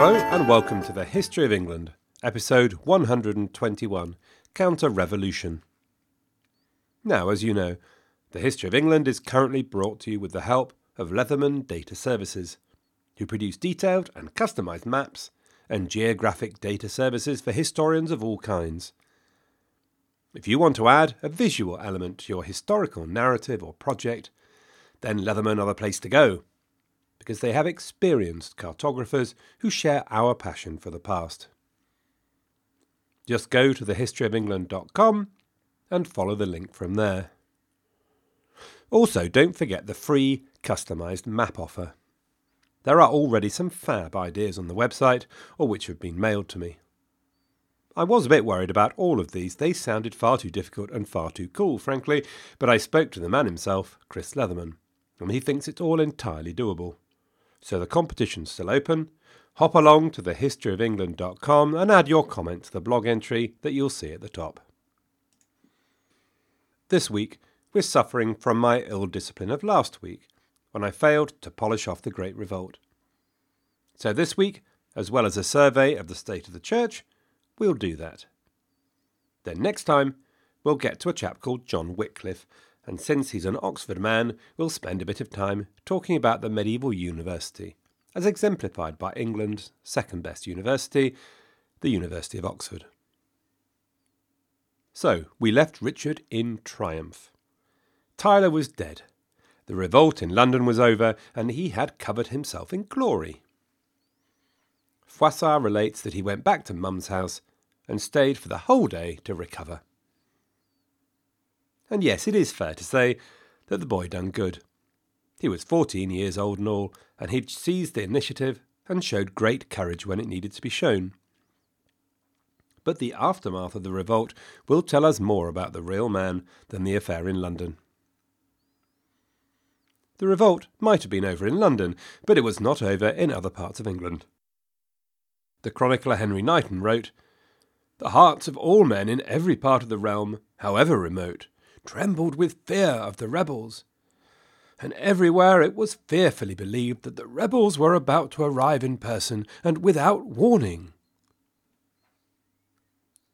Hello and welcome to the History of England, episode 121 Counter Revolution. Now, as you know, the History of England is currently brought to you with the help of Leatherman Data Services, who produce detailed and customised maps and geographic data services for historians of all kinds. If you want to add a visual element to your historical narrative or project, then Leatherman are the place to go, because they have experienced cartographers who share our passion for the past. Just go to thehistoryofengland.com and follow the link from there. Also, don't forget the free customised map offer. There are already some fab ideas on the website, or which have been mailed to me. I was a bit worried about all of these. They sounded far too difficult and far too cool, frankly, but I spoke to the man himself, Chris Leatherman, and he thinks it's all entirely doable. So the competition's still open. Hop along to thehistoryofengland.com and add your comment to the blog entry that you'll see at the top. This week, we're suffering from my ill discipline of last week, when I failed to polish off the Great Revolt. So this week, as well as a survey of the state of the church, we'll do that. Then next time, we'll get to a chap called John Wycliffe, and since he's an Oxford man, we'll spend a bit of time talking about the medieval university, as exemplified by England's second best university, the University of Oxford. So, we left Richard in triumph. Tyler was dead. The revolt in London was over, and he had covered himself in glory. Froissart relates that he went back to Mum's house and stayed for the whole day to recover. And yes, it is fair to say that the boy done good. He was fourteen years old and all, and he'd seized the initiative and showed great courage when it needed to be shown. But the aftermath of the revolt will tell us more about the real man than the affair in London. The revolt might have been over in London, but it was not over in other parts of England. The chronicler Henry Knighton wrote, The hearts of all men in every part of the realm, however remote, trembled with fear of the rebels. And everywhere it was fearfully believed that the rebels were about to arrive in person and without warning.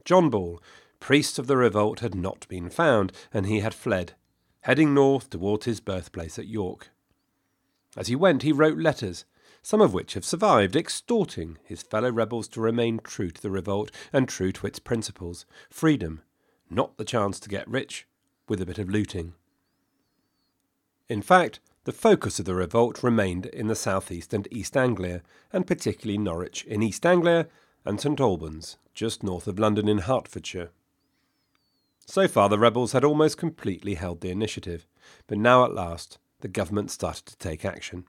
John Ball, priest of the revolt, had not been found, and he had fled, heading north towards his birthplace at York. As he went, he wrote letters, some of which have survived, extorting his fellow rebels to remain true to the revolt and true to its principles freedom, not the chance to get rich with a bit of looting. In fact, the focus of the revolt remained in the southeast and East Anglia, and particularly Norwich in East Anglia and St Albans, just north of London in Hertfordshire. So far, the rebels had almost completely held the initiative, but now at last the government started to take action.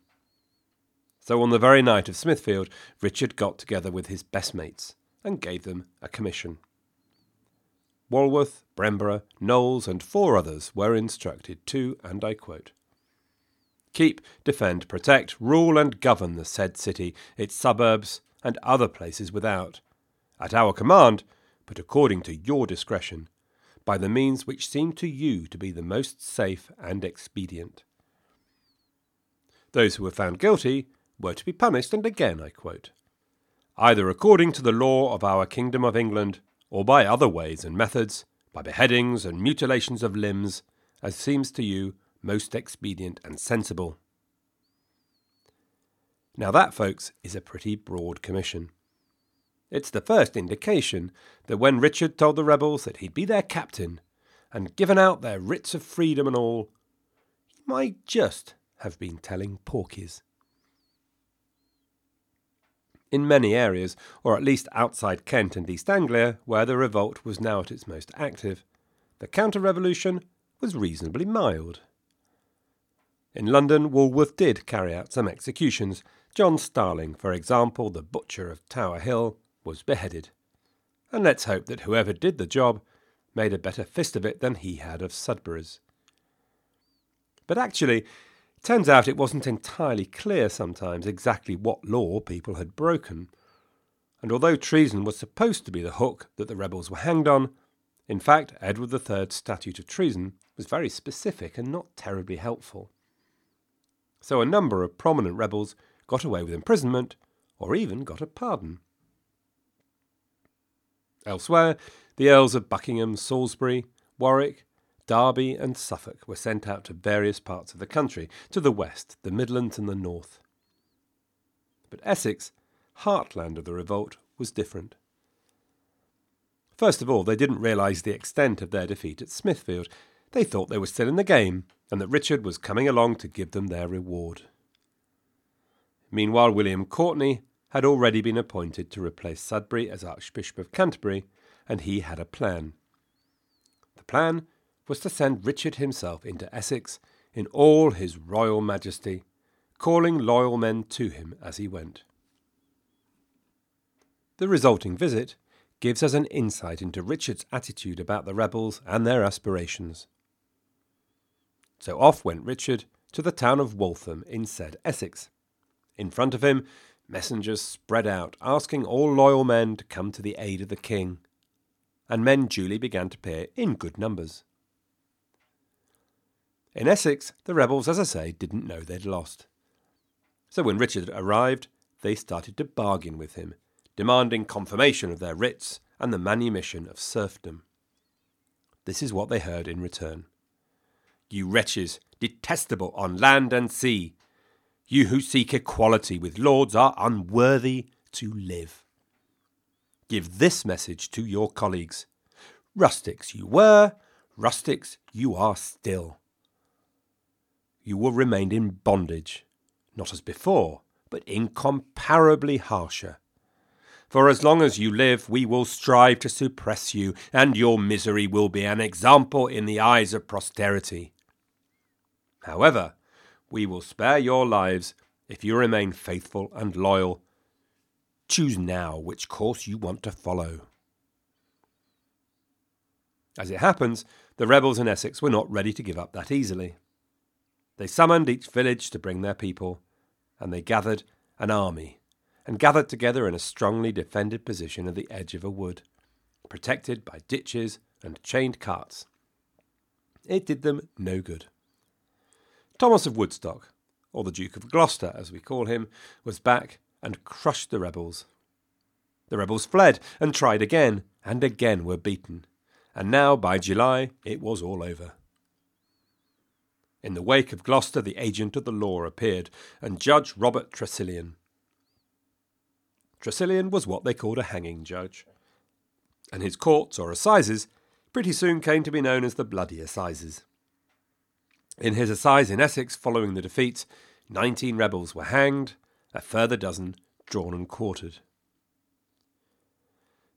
So on the very night of Smithfield, Richard got together with his best mates and gave them a commission. Walworth, Brembre, Knowles, and four others were instructed to, and I quote, Keep, defend, protect, rule, and govern the said city, its suburbs, and other places without, at our command, but according to your discretion, by the means which seem to you to be the most safe and expedient. Those who were found guilty were to be punished, and again I quote, either according to the law of our kingdom of England, or by other ways and methods, by beheadings and mutilations of limbs, as seems to you most expedient and sensible. Now, that, folks, is a pretty broad commission. It's the first indication that when Richard told the rebels that he'd be their captain and given out their writs of freedom and all, he might just have been telling porkies. In many areas, or at least outside Kent and East Anglia, where the revolt was now at its most active, the counter revolution was reasonably mild. In London, Walworth did carry out some executions. John Starling, for example, the butcher of Tower Hill, was beheaded. And let's hope that whoever did the job made a better fist of it than he had of Sudbury's. But actually, turns out it wasn't entirely clear sometimes exactly what law people had broken. And although treason was supposed to be the hook that the rebels were hanged on, in fact, Edward III's statute of treason was very specific and not terribly helpful. So a number of prominent rebels got away with imprisonment or even got a pardon. Elsewhere, the Earls of Buckingham, Salisbury, Warwick, Derby, and Suffolk were sent out to various parts of the country, to the west, the Midlands, and the north. But Essex, heartland of the revolt, was different. First of all, they didn't realise the extent of their defeat at Smithfield. They thought they were still in the game, and that Richard was coming along to give them their reward. Meanwhile, William Courtenay had already been appointed to replace Sudbury as Archbishop of Canterbury, and he had a plan. The plan was to send Richard himself into Essex in all his royal majesty, calling loyal men to him as he went. The resulting visit gives us an insight into Richard's attitude about the rebels and their aspirations. So off went Richard to the town of Waltham in said Essex. In front of him, messengers spread out, asking all loyal men to come to the aid of the king, and men duly began to appear in good numbers. In Essex, the rebels, as I say, didn't know they'd lost. So when Richard arrived, they started to bargain with him, demanding confirmation of their writs and the manumission of serfdom. This is what they heard in return. You wretches, detestable on land and sea, you who seek equality with lords are unworthy to live. Give this message to your colleagues. Rustics you were, rustics you are still you will remain in bondage, not as before, but incomparably harsher. For as long as you live, we will strive to suppress you, and your misery will be an example in the eyes of posterity. However, we will spare your lives if you remain faithful and loyal. Choose now which course you want to follow. As it happens, the rebels in Essex were not ready to give up that easily. They summoned each village to bring their people, and they gathered an army, and gathered together in a strongly defended position at the edge of a wood, protected by ditches and chained carts. It did them no good. Thomas of Woodstock, or the Duke of Gloucester as we call him, was back and crushed the rebels. The rebels fled and tried again, and again were beaten, and now by July it was all over. In the wake of Gloucester, the agent of the law appeared, and Judge Robert Tressilian. Tressilian was what they called a hanging judge, and his courts, or assizes, pretty soon came to be known as the Bloody Assizes. In his assize in Essex following the defeat, nineteen rebels were hanged, a further dozen drawn and quartered.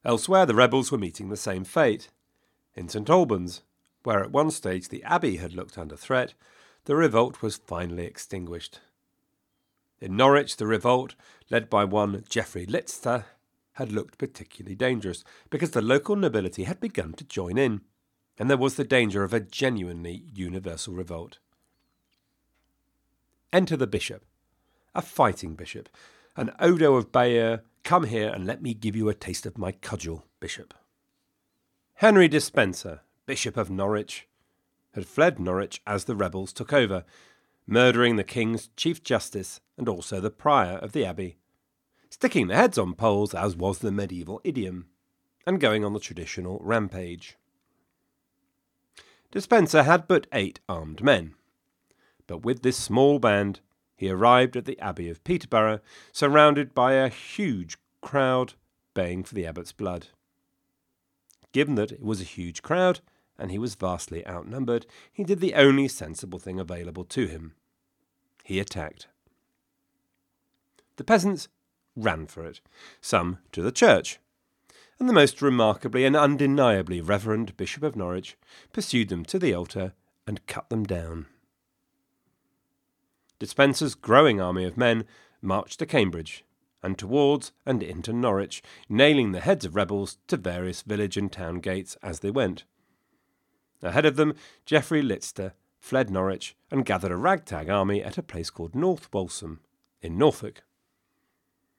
Elsewhere, the rebels were meeting the same fate. In St Albans, where at one stage the abbey had looked under threat, the revolt was finally extinguished. In Norwich, the revolt, led by one Geoffrey Litster, had looked particularly dangerous because the local nobility had begun to join in, and there was the danger of a genuinely universal revolt. Enter the bishop, a fighting bishop, an Odo of Bayeux, come here and let me give you a taste of my cudgel, bishop. Henry Despenser, Bishop of Norwich, had fled Norwich as the rebels took over, murdering the king's chief justice and also the prior of the abbey, sticking their heads on poles as was the medieval idiom, and going on the traditional rampage. Despenser had but eight armed men, but with this small band he arrived at the abbey of Peterborough, surrounded by a huge crowd baying for the abbot's blood. Given that it was a huge crowd, and he was vastly outnumbered, he did the only sensible thing available to him. He attacked. The peasants ran for it, some to the church, and the most remarkably and undeniably reverend Bishop of Norwich pursued them to the altar and cut them down. Despenser's growing army of men marched to Cambridge, and towards and into Norwich, nailing the heads of rebels to various village and town gates as they went. Ahead of them, Geoffrey Litster fled Norwich and gathered a ragtag army at a place called North Walsham in Norfolk.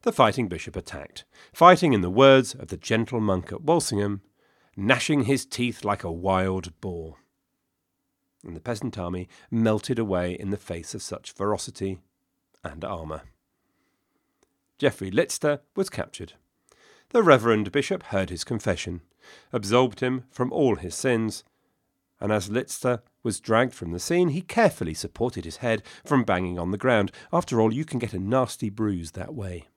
The fighting bishop attacked, fighting in the words of the gentle monk at Walsingham, gnashing his teeth like a wild boar. And the peasant army melted away in the face of such ferocity and armour. Geoffrey Litster, was captured. The Reverend Bishop heard his confession, absolved him from all his sins, and as Litster was dragged from the scene, he carefully supported his head from banging on the ground. After all, you can get a nasty bruise that way.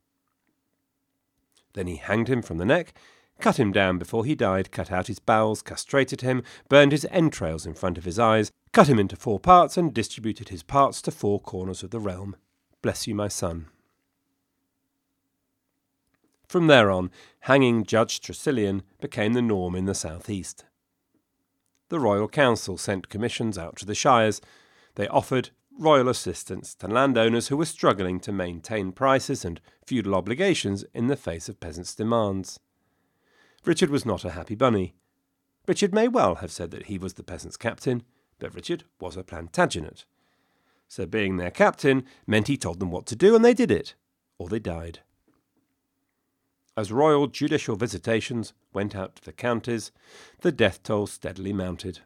Then he hanged him from the neck, cut him down before he died, cut out his bowels, castrated him, burned his entrails in front of his eyes, cut him into four parts, and distributed his parts to four corners of the realm. Bless you, my son. From there on, hanging Judge Tressilian became the norm in the south east. The Royal Council sent commissions out to the shires. They offered royal assistance to landowners who were struggling to maintain prices and feudal obligations in the face of peasants' demands. Richard was not a happy bunny. Richard may well have said that he was the peasants' captain, but Richard was a Plantagenet. So being their captain meant he told them what to do, and they did it, or they died. As royal judicial visitations went out to the counties, the death toll steadily mounted.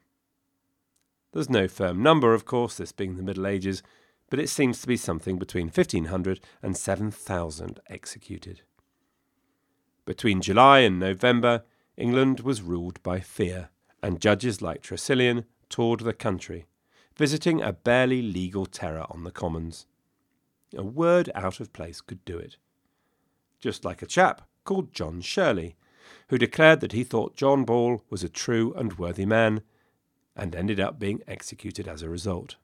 There's no firm number, of course, this being the Middle Ages, but it seems to be something between 1500 and 7,000 executed. Between July and November, England was ruled by fear, and judges like Tressilian toured the country, visiting a barely legal terror on the commons. A word out of place could do it. Just like a chap called John Shirley, who declared that he thought John Ball was a true and worthy man, and ended up being executed as a result.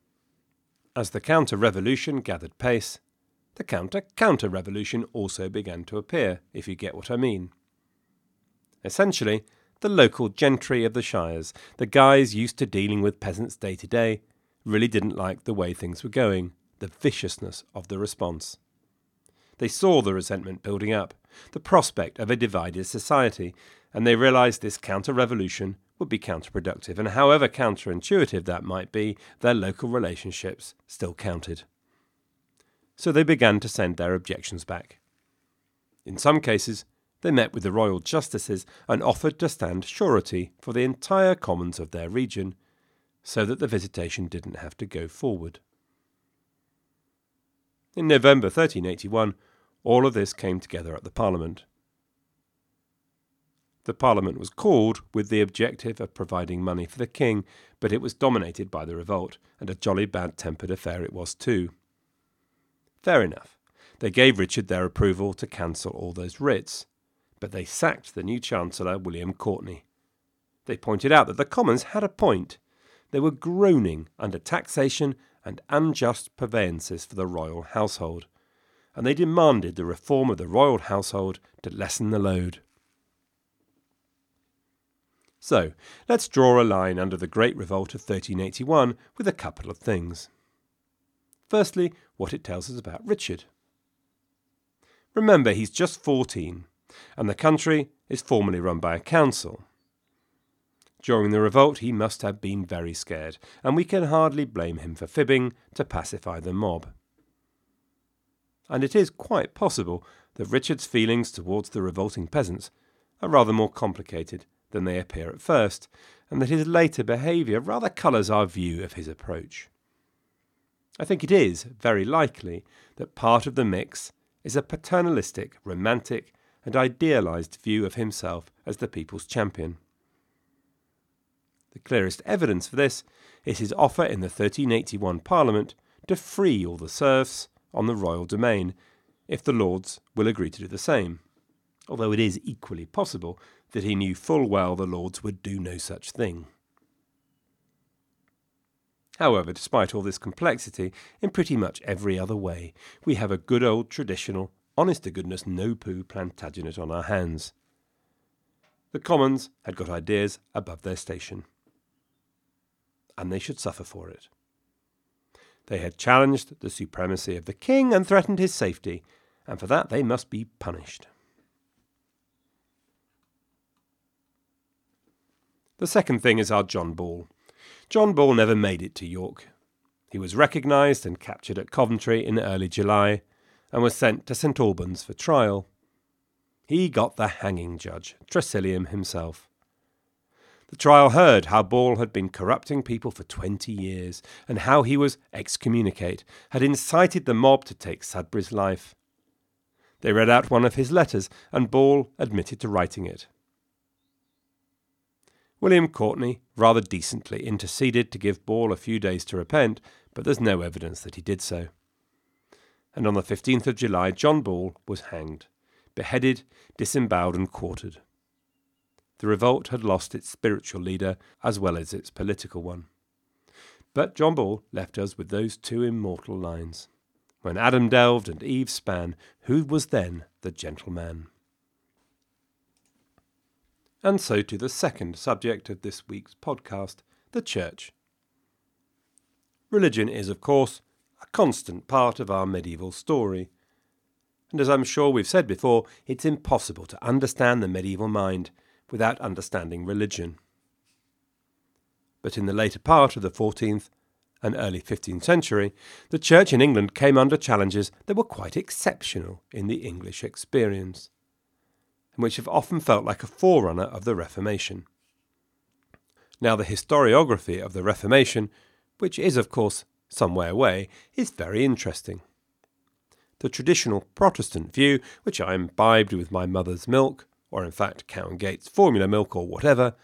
As the counter revolution gathered pace, the counter counter revolution also began to appear, if you get what I mean. Essentially, the local gentry of the shires, the guys used to dealing with peasants day to day, really didn't like the way things were going, the viciousness of the response. They saw the resentment building up, the prospect of a divided society, and they realized this counter revolution would be counterproductive, and however counterintuitive that might be, their local relationships still counted. So they began to send their objections back. In some cases, they met with the royal justices and offered to stand surety for the entire commons of their region, so that the visitation didn't have to go forward. In November 1381, all of this came together at the Parliament. The Parliament was called with the objective of providing money for the king, but it was dominated by the revolt, and a jolly bad tempered affair it was too. Fair enough. They gave Richard their approval to cancel all those writs, but they sacked the new Chancellor, William Courtenay. They pointed out that the Commons had a point. They were groaning under taxation and unjust purveyances for the royal household and they demanded the reform of the royal household to lessen the load. So, let's draw a line under the Great Revolt of 1381 with a couple of things. Firstly, what it tells us about Richard. Remember, he's just 14, and the country is formally run by a council. During the revolt, he must have been very scared, and we can hardly blame him for fibbing to pacify the mob and it is quite possible that Richard's feelings towards the revolting peasants are rather more complicated than they appear at first, and that his later behaviour rather colours our view of his approach. I think it is very likely that part of the mix is a paternalistic, romantic, and idealised view of himself as the people's champion. The clearest evidence for this is his offer in the 1381 Parliament to free all the serfs on the royal domain, if the lords will agree to do the same, although it is equally possible that he knew full well the lords would do no such thing. However, despite all this complexity, in pretty much every other way, we have a good old traditional, honest to goodness, no poo Plantagenet on our hands. The Commons had got ideas above their station, and they should suffer for it. They had challenged the supremacy of the king and threatened his safety, and for that they must be punished. The second thing is our John Ball. John Ball never made it to York. He was recognised and captured at Coventry in early July and was sent to St Albans for trial. He got the hanging judge, Tressilian himself. The trial heard how Ball had been corrupting people for 20 years and how he was excommunicate, had incited the mob to take Sudbury's life. They read out one of his letters, and Ball admitted to writing it. William Courtney rather decently interceded to give Ball a few days to repent, but there's no evidence that he did so. And on the 15th of July, John Ball was hanged, beheaded, disemboweled, and quartered. The revolt had lost its spiritual leader as well as its political one. But John Ball left us with those two immortal lines When Adam delved and Eve span, who was then the gentleman? And so to the second subject of this week's podcast the Church. Religion is, of course, a constant part of our medieval story. And as I'm sure we've said before, it's impossible to understand the medieval mind without understanding religion. But in the later part of the 14th and early 15th century, the Church in England came under challenges that were quite exceptional in the English experience, and which have often felt like a forerunner of the Reformation. Now, the historiography of the Reformation, which is, of course, some way away, is very interesting. The traditional Protestant view, which I imbibed with my mother's milk, or in fact Cow and Gates formula milk or whatever,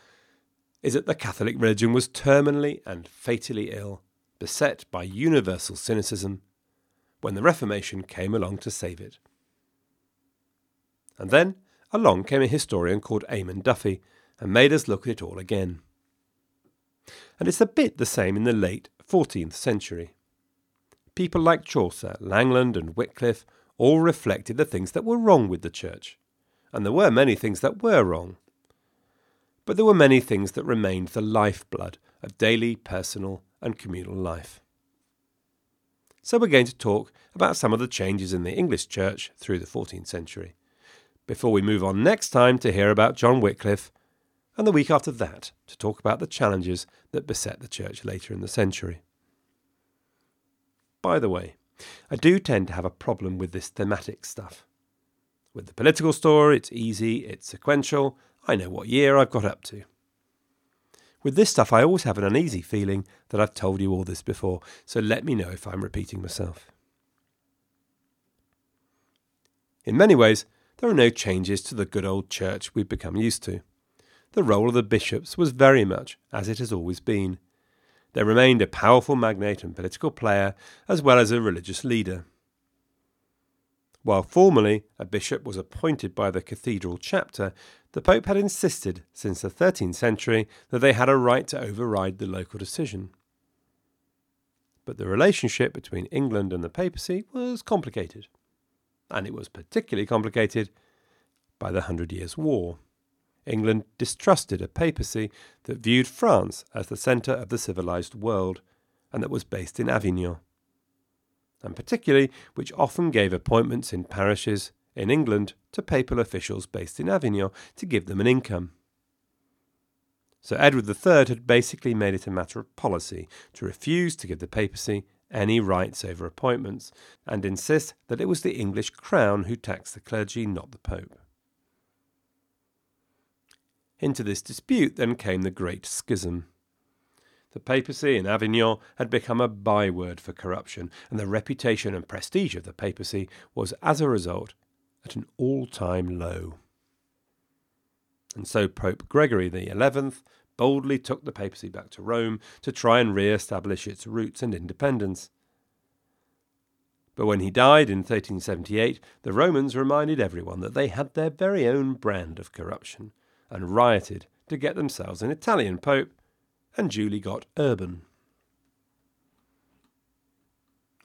is that the Catholic religion was terminally and fatally ill, beset by universal cynicism, when the Reformation came along to save it. And then along came a historian called Eamon Duffy and made us look at it all again. And it's a bit the same in the late 14th century. People like Chaucer, Langland, and Wycliffe all reflected the things that were wrong with the Church and there were many things that were wrong. But there were many things that remained the lifeblood of daily, personal, and communal life. So we're going to talk about some of the changes in the English church through the 14th century, before we move on next time to hear about John Wycliffe, and the week after that to talk about the challenges that beset the church later in the century. By the way, I do tend to have a problem with this thematic stuff. With the political story, it's easy, it's sequential, I know what year I've got up to. With this stuff, I always have an uneasy feeling that I've told you all this before, so let me know if I'm repeating myself. In many ways, there are no changes to the good old church we've become used to. The role of the bishops was very much as it has always been. They remained a powerful magnate and political player, as well as a religious leader. While formally a bishop was appointed by the cathedral chapter, the Pope had insisted since the 13th century that they had a right to override the local decision. But the relationship between England and the papacy was complicated, and it was particularly complicated by the Hundred Years' War. England distrusted a papacy that viewed France as the centre of the civilized world and that was based in Avignon and particularly which often gave appointments in parishes in England to papal officials based in Avignon to give them an income. So Edward III had basically made it a matter of policy to refuse to give the papacy any rights over appointments and insist that it was the English crown who taxed the clergy, not the Pope. Into this dispute then came the Great Schism. The papacy in Avignon had become a byword for corruption, and the reputation and prestige of the papacy was, as a result, at an all time low. And so Pope Gregory XI boldly took the papacy back to Rome to try and re establish its roots and independence. But when he died in 1378, the Romans reminded everyone that they had their very own brand of corruption and rioted to get themselves an Italian pope and Julie got Urban.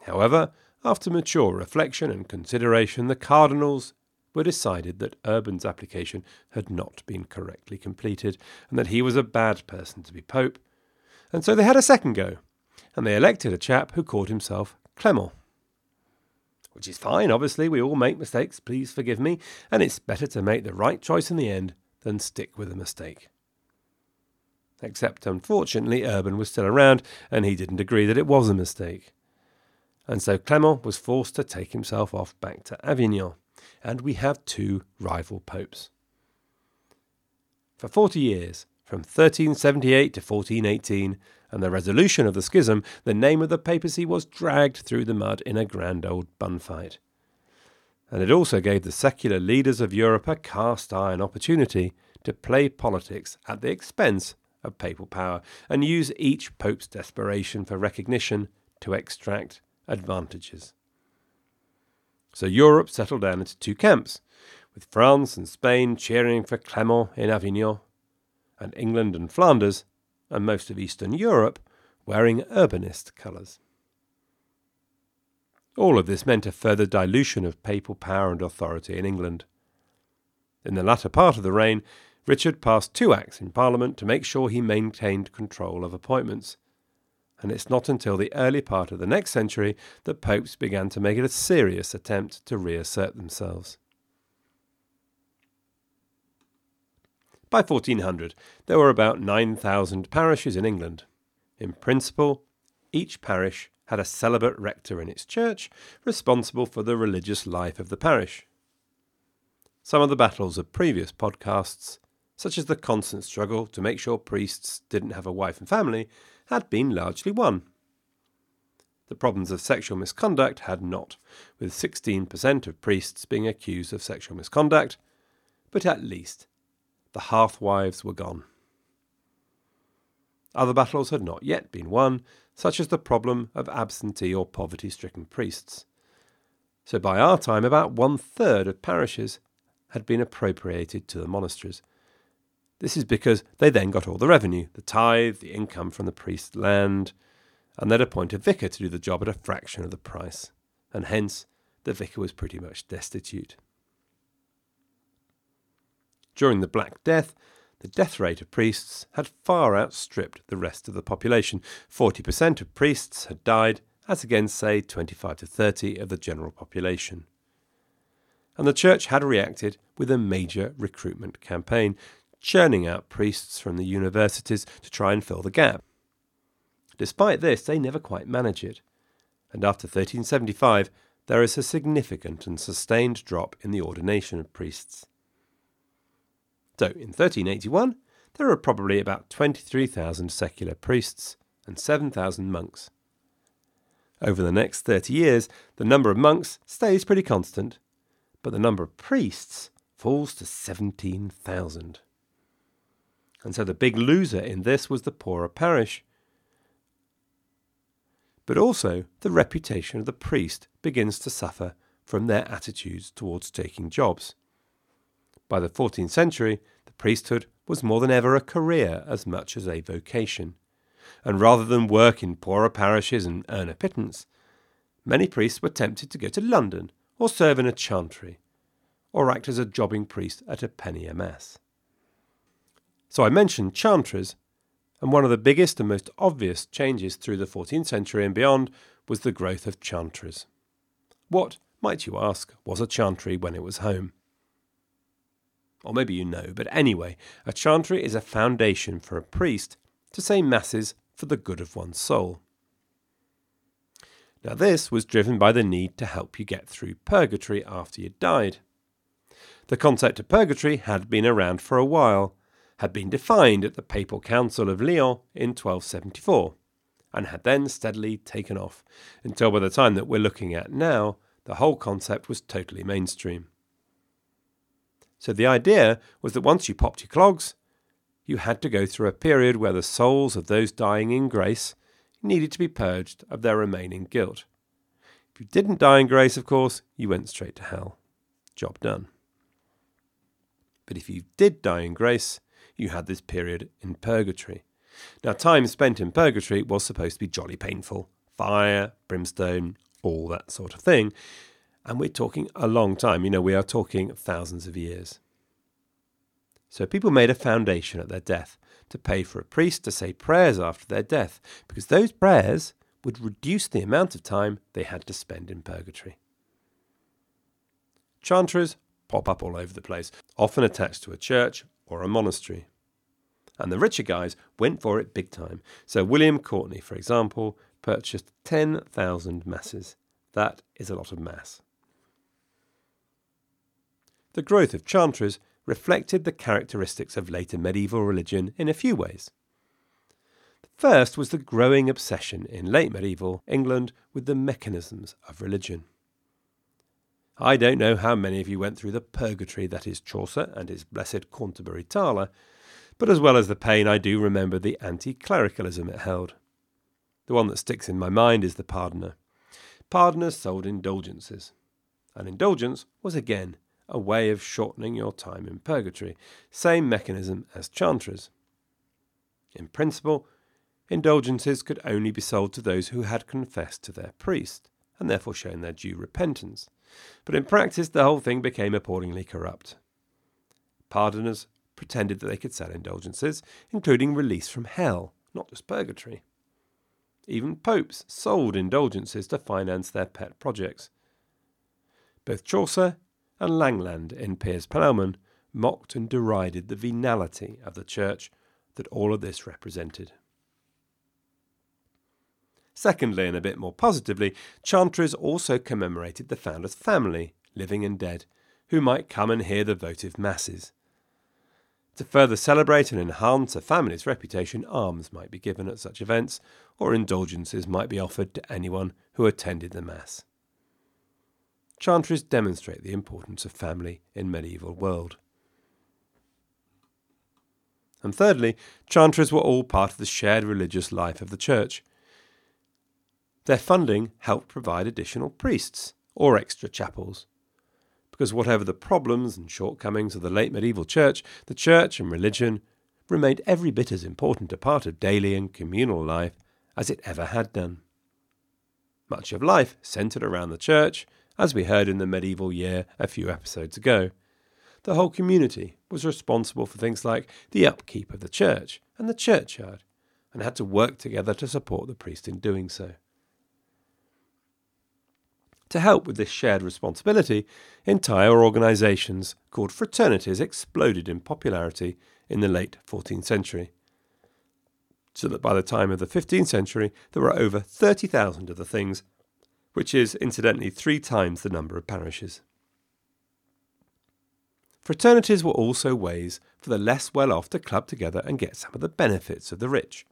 However, after mature reflection and consideration, the cardinals were decided that Urban's application had not been correctly completed, and that he was a bad person to be pope, and so they had a second go, and they elected a chap who called himself Clement. Which is fine, obviously, we all make mistakes, please forgive me, and it's better to make the right choice in the end than stick with a mistake except unfortunately Urban was still around and he didn't agree that it was a mistake. And so Clement was forced to take himself off back to Avignon, and we have two rival popes. For 40 years, from 1378 to 1418, and the resolution of the schism, the name of the papacy was dragged through the mud in a grand old bun fight. and it also gave the secular leaders of Europe a cast iron opportunity to play politics at the expense of papal power and use each pope's desperation for recognition to extract advantages. So Europe settled down into two camps, with France and Spain cheering for Clement in Avignon, and England and Flanders, and most of Eastern Europe, wearing urbanist colours. All of this meant a further dilution of papal power and authority in England. In the latter part of the reign, Richard passed two acts in Parliament to make sure he maintained control of appointments. And it's not until the early part of the next century that popes began to make it a serious attempt to reassert themselves. By 1400, there were about 9,000 parishes in England. In principle, each parish had a celibate rector in its church, responsible for the religious life of the parish. Some of the battles of previous podcasts, such as the constant struggle to make sure priests didn't have a wife and family, had been largely won. The problems of sexual misconduct had not, with 16% of priests being accused of sexual misconduct, but at least the hearthwives were gone. Other battles had not yet been won, such as the problem of absentee or poverty stricken priests. So by our time, about one third of parishes had been appropriated to the monasteries. This is because they then got all the revenue, the tithe, the income from the priest's land, and they'd appoint a vicar to do the job at a fraction of the price, and hence the vicar was pretty much destitute. During the Black Death, the death rate of priests had far outstripped the rest of the population. 40% of priests had died, as against, say, 25 to 30 of the general population. And the church had reacted with a major recruitment campaign, churning out priests from the universities to try and fill the gap. Despite this, they never quite manage it, and after 1375, there is a significant and sustained drop in the ordination of priests. So, in 1381, there are probably about 23,000 secular priests and 7,000 monks. Over the next 30 years, the number of monks stays pretty constant, but the number of priests falls to 17,000. And so the big loser in this was the poorer parish. But also, the reputation of the priest begins to suffer from their attitudes towards taking jobs. By the 14th century, the priesthood was more than ever a career as much as a vocation. And rather than work in poorer parishes and earn a pittance, many priests were tempted to go to London or serve in a chantry, or act as a jobbing priest at a penny a mass. So I mentioned chantries, and one of the biggest and most obvious changes through the 14th century and beyond was the growth of chantries. What, might you ask, was a chantry when it was home? or maybe you know, but anyway, a chantry is a foundation for a priest to say masses for the good of one's soul. Now, this was driven by the need to help you get through purgatory after you died. The concept of purgatory had been around for a while, had been defined at the Papal Council of Lyon in 1274, and had then steadily taken off, until by the time that we're looking at now, the whole concept was totally mainstream. So the idea was that once you popped your clogs, you had to go through a period where the souls of those dying in grace needed to be purged of their remaining guilt. If you didn't die in grace, of course, you went straight to hell. Job done. But if you did die in grace, you had this period in purgatory. Now, time spent in purgatory was supposed to be jolly painful fire, brimstone, all that sort of thing. And we're talking a long time. You know, we are talking thousands of years. So people made a foundation at their death to pay for a priest to say prayers after their death, because those prayers would reduce the amount of time they had to spend in purgatory. Chantries pop up all over the place, often attached to a church or a monastery. And the richer guys went for it big time. So William Courtney, for example, purchased 10,000 masses. That is a lot of mass. The growth of chantries reflected the characteristics of later medieval religion in a few ways. The first was the growing obsession in late medieval England with the mechanisms of religion. I don't know how many of you went through the purgatory that is Chaucer and his blessed Canterbury Tales, but as well as the pain, I do remember the anti clericalism it held. The one that sticks in my mind is the pardoner. Pardoners sold indulgences. An indulgence was again a way of shortening your time in purgatory, same mechanism as chantries. In principle, indulgences could only be sold to those who had confessed to their priest, and therefore shown their due repentance. But in practice, the whole thing became appallingly corrupt. Pardoners pretended that they could sell indulgences, including release from hell, not just purgatory. Even popes sold indulgences to finance their pet projects. Both Chaucer and Langland in Piers Plowman mocked and derided the venality of the church that all of this represented. Secondly, and a bit more positively, chantries also commemorated the founder's family, living and dead, who might come and hear the votive masses. To further celebrate and enhance a family's reputation, alms might be given at such events, or indulgences might be offered to anyone who attended the Mass. Chantries demonstrate the importance of family in medieval world. And thirdly, chantries were all part of the shared religious life of the church. Their funding helped provide additional priests or extra chapels. Because whatever the problems and shortcomings of the late medieval church, the church and religion remained every bit as important a part of daily and communal life as it ever had done. Much of life centred around the church, as we heard in the medieval year a few episodes ago. The whole community was responsible for things like the upkeep of the church and the churchyard, and had to work together to support the priest in doing so. To help with this shared responsibility, entire organisations called fraternities exploded in popularity in the late 14th century. So that by the time of the 15th century, there were over 30,000 of the things, which is incidentally three times the number of parishes. Fraternities were also ways for the less well off to club together and get some of the benefits of the rich.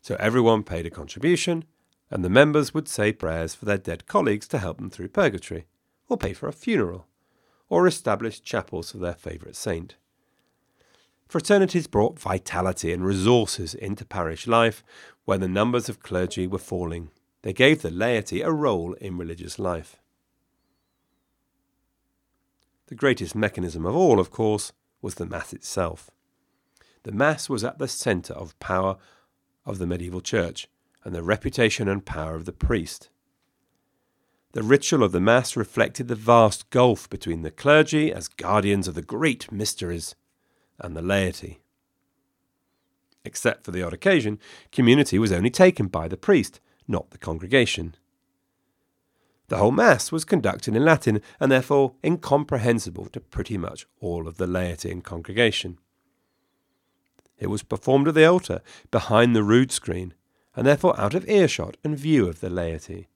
So everyone paid a contribution, and the members would say prayers for their dead colleagues to help them through purgatory, or pay for a funeral, or establish chapels for their favourite saint. Fraternities brought vitality and resources into parish life where the numbers of clergy were falling. They gave the laity a role in religious life. The greatest mechanism of all, of course, was the Mass itself. The Mass was at the centre of power of the medieval church and the reputation and power of the priest. The ritual of the Mass reflected the vast gulf between the clergy as guardians of the great mysteries and the laity. Except for the odd occasion, communion was only taken by the priest, not the congregation. The whole Mass was conducted in Latin and therefore incomprehensible to pretty much all of the laity and congregation. It was performed at the altar, behind the rood screen, and therefore out of earshot and view of the laity.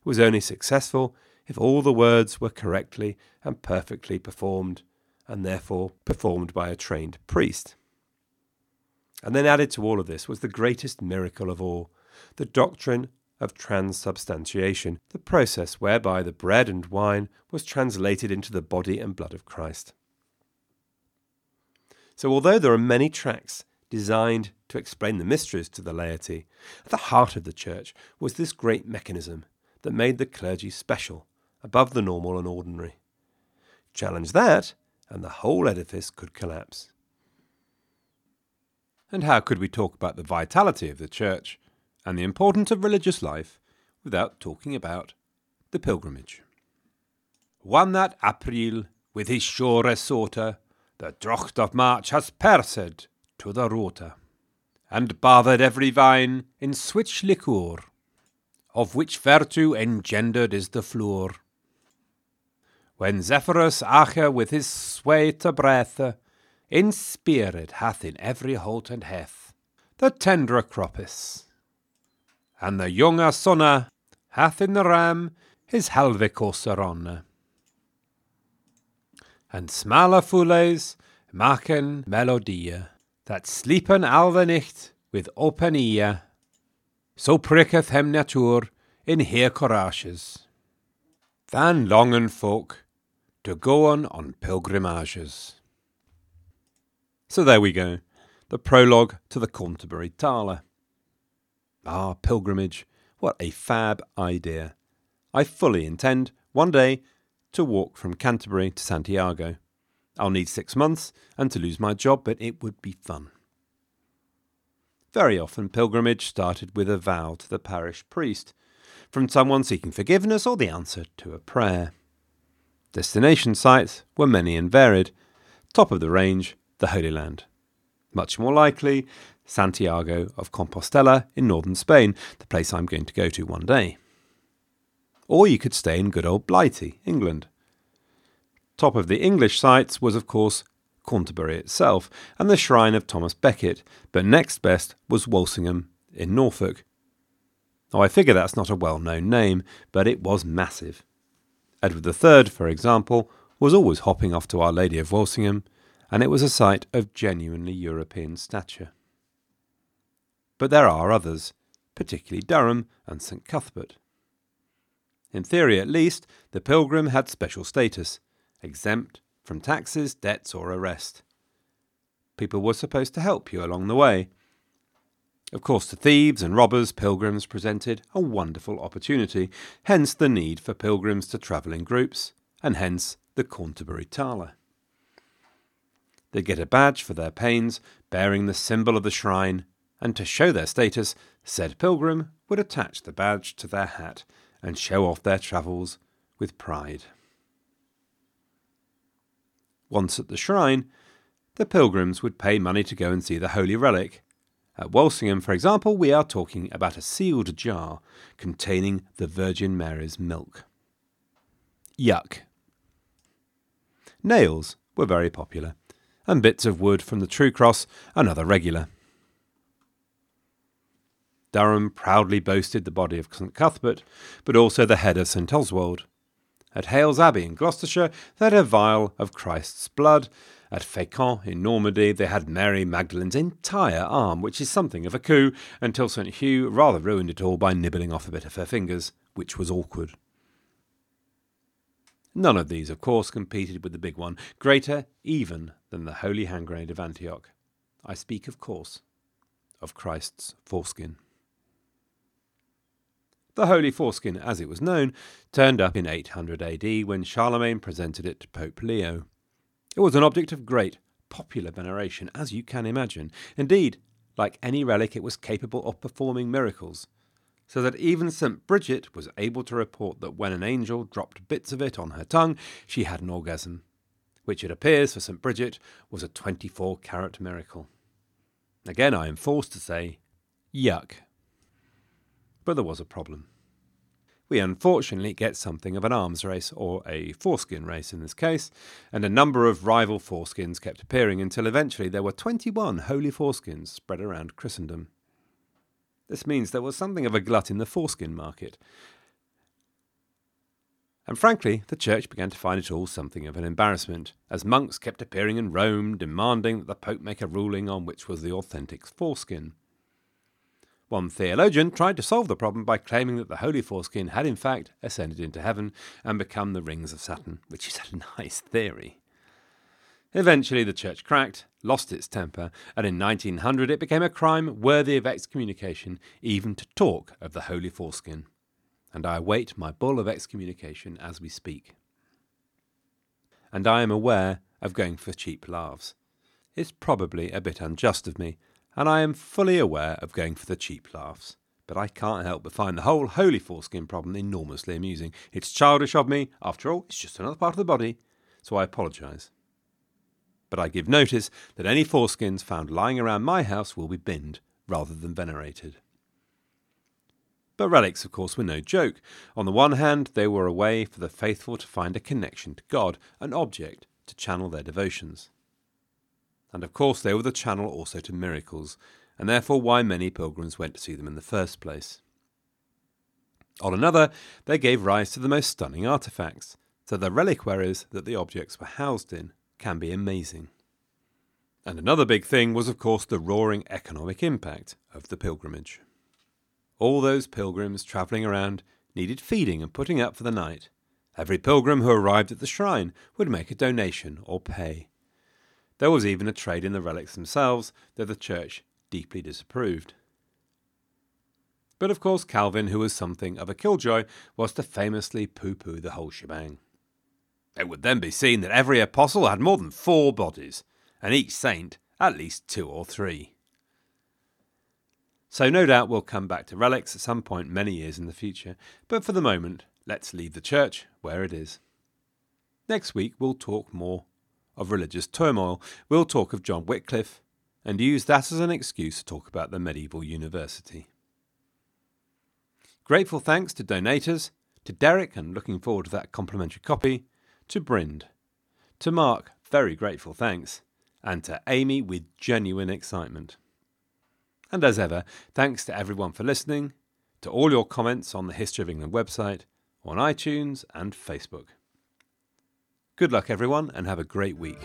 It was only successful if all the words were correctly and perfectly performed, and therefore performed by a trained priest. And then added to all of this was the greatest miracle of all the doctrine of transubstantiation, the process whereby the bread and wine was translated into the body and blood of Christ. So, although there are many tracts designed to explain the mysteries to the laity. At the heart of the church was this great mechanism that made the clergy special, above the normal and ordinary. Challenge that, and the whole edifice could collapse. And how could we talk about the vitality of the church and the importance of religious life without talking about the pilgrimage? One that April, with his sure resorter, the Drocht of March has persed to the rota, and bathed every vine in switch liquor, of which virtue engendered is the floor. When Zephyrus Acher with his sweet breath, in spirit hath in every holt and heath, the tender cropis, and the younger sonne hath in the ram his helvicoseron. And smaller fules maken melodie, that sleepen alwe nicht with open ear. So pricketh hem natuur in heer courages. than longen folk to go on on pilgrimages. So there we go, the prologue to the Canterbury Tales. Ah, pilgrimage, what a fab idea. I fully intend, one day, to walk from Canterbury to Santiago. I'll need six months and to lose my job, but it would be fun. Very often, pilgrimage started with a vow to the parish priest, from someone seeking forgiveness or the answer to a prayer. Destination sites were many and varied. Top of the range, the Holy Land. Much more likely, Santiago of Compostela in northern Spain, the place I'm going to go to one day. Or you could stay in good old Blighty, England. Top of the English sites was, of course, Canterbury itself and the shrine of Thomas Becket, but next best was Walsingham in Norfolk. Oh, I figure that's not a well known name, but it was massive. Edward III, for example, was always hopping off to Our Lady of Walsingham, and it was a site of genuinely European stature. But there are others, particularly Durham and St Cuthbert. In theory, at least, the pilgrim had special status, exempt from taxes, debts, or arrest. People were supposed to help you along the way. Of course, to thieves and robbers, pilgrims presented a wonderful opportunity, hence the need for pilgrims to travel in groups, and hence the Canterbury Tales. They get a badge for their pains, bearing the symbol of the shrine, and to show their status, said pilgrim would attach the badge to their hat and show off their travels with pride. Once at the shrine, the pilgrims would pay money to go and see the holy relic. At Walsingham, for example, we are talking about a sealed jar containing the Virgin Mary's milk. Yuck. Nails were very popular, and bits of wood from the True Cross another regular. Durham proudly boasted the body of St Cuthbert, but also the head of St Oswald. At Hailes Abbey in Gloucestershire, they had a vial of Christ's blood. At Fécamp in Normandy, they had Mary Magdalene's entire arm, which is something of a coup, until St Hugh rather ruined it all by nibbling off a bit of her fingers, which was awkward. None of these, of course, competed with the big one, greater even than the holy hand grenade of Antioch. I speak, of course, of Christ's foreskin. The holy foreskin, as it was known, turned up in 800 AD when Charlemagne presented it to Pope Leo. It was an object of great popular veneration, as you can imagine. Indeed, like any relic, it was capable of performing miracles, so that even St. Bridget was able to report that when an angel dropped bits of it on her tongue, she had an orgasm, which it appears for St. Bridget was a 24 carat miracle. Again, I am forced to say, yuck. But there was a problem. We unfortunately get something of an arms race, or a foreskin race in this case, and a number of rival foreskins kept appearing until eventually there were 21 holy foreskins spread around Christendom. This means there was something of a glut in the foreskin market. And frankly, the church began to find it all something of an embarrassment, as monks kept appearing in Rome demanding that the Pope make a ruling on which was the authentic foreskin. One theologian tried to solve the problem by claiming that the holy foreskin had in fact ascended into heaven and become the rings of Saturn, which is a nice theory. Eventually, the church cracked, lost its temper, and in 1900 it became a crime worthy of excommunication even to talk of the holy foreskin. And I await my bull of excommunication as we speak. And I am aware of going for cheap laughs. It's probably a bit unjust of me, and I am fully aware of going for the cheap laughs. But I can't help but find the whole holy foreskin problem enormously amusing. It's childish of me, after all, it's just another part of the body, so I apologise. But I give notice that any foreskins found lying around my house will be binned rather than venerated. But relics, of course, were no joke. On the one hand, they were a way for the faithful to find a connection to God, an object to channel their devotions and of course they were the channel also to miracles, and therefore why many pilgrims went to see them in the first place. On another, they gave rise to the most stunning artifacts, so the reliquaries that the objects were housed in can be amazing. And another big thing was, of course, the roaring economic impact of the pilgrimage. All those pilgrims travelling around needed feeding and putting up for the night, Every pilgrim who arrived at the shrine would make a donation or pay. There was even a trade in the relics themselves that the church deeply disapproved. But of course, Calvin, who was something of a killjoy, was to famously pooh pooh the whole shebang. It would then be seen that every apostle had more than four bodies, and each saint at least two or three. So, no doubt we'll come back to relics at some point many years in the future, but for the moment, let's leave the church where it is. Next week, we'll talk more of religious turmoil. We'll talk of John Wycliffe and use that as an excuse to talk about the medieval university. Grateful thanks to donators, to Derek, and looking forward to that complimentary copy, to Brind, to Mark, very grateful thanks, and to Amy with genuine excitement. And as ever, thanks to everyone for listening, to all your comments on the History of England website, on iTunes and Facebook. Good luck, everyone, and have a great week.